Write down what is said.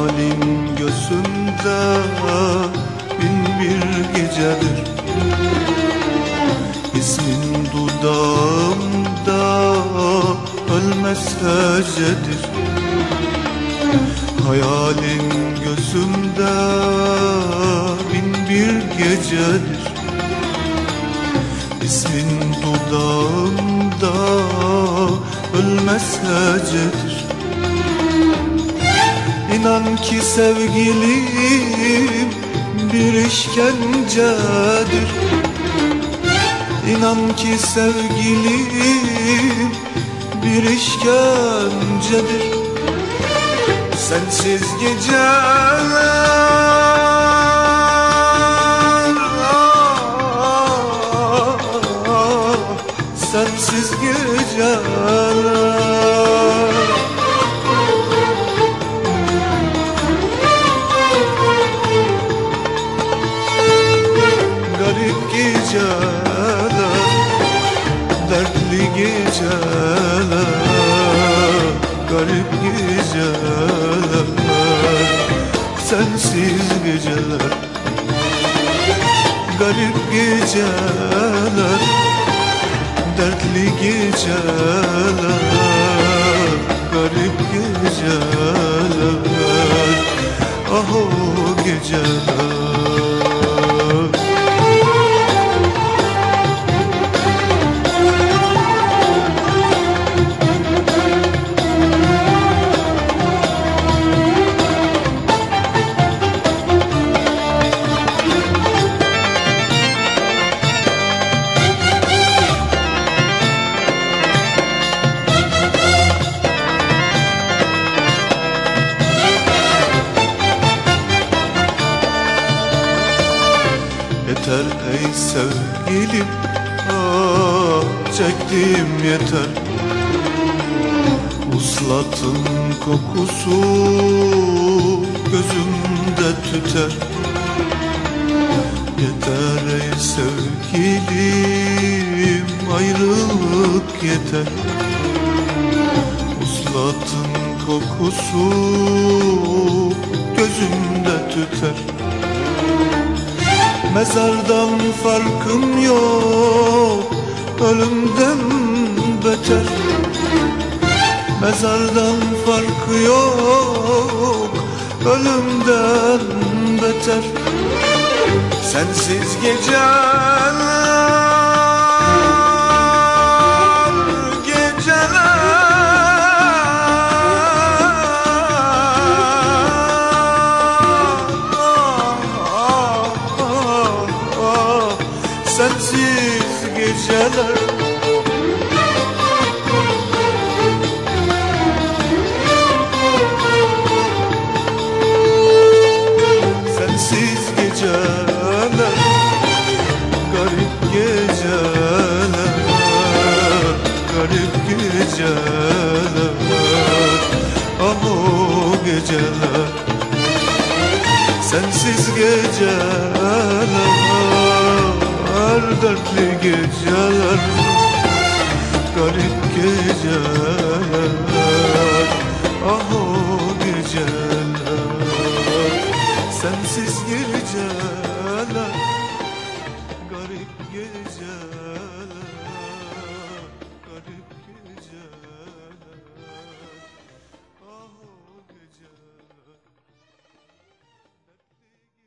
Hayalim gözümde bin bir gecedir. İsmin dudağımda ölmez hecedir Hayalim gözümde bin bir gecedir. İsmin dudağımda ölmez hecedir İnan ki sevgilim bir işkencedir. İnan ki sevgilim bir işkencedir. Sensiz geceler ah, Sensiz geceler Geceler Garip geceler Sensiz geceler Garip geceler Dertli geceler Garip geceler Ah o geceler Yeter ey sevgilim. Ah çektim yeter. Uslatın kokusu gözümde tüter. Yeter ey sevgilim ayrılık yeter. Uslatın kokusu gözümde tüter Mezardan farkım yok Ölümden beter. Mezardan farkı yok Ölümden beter. Sensiz geceler geceler Sensiz geceler Dertli geceler Garip geceler Ah o geceler Sensiz geceler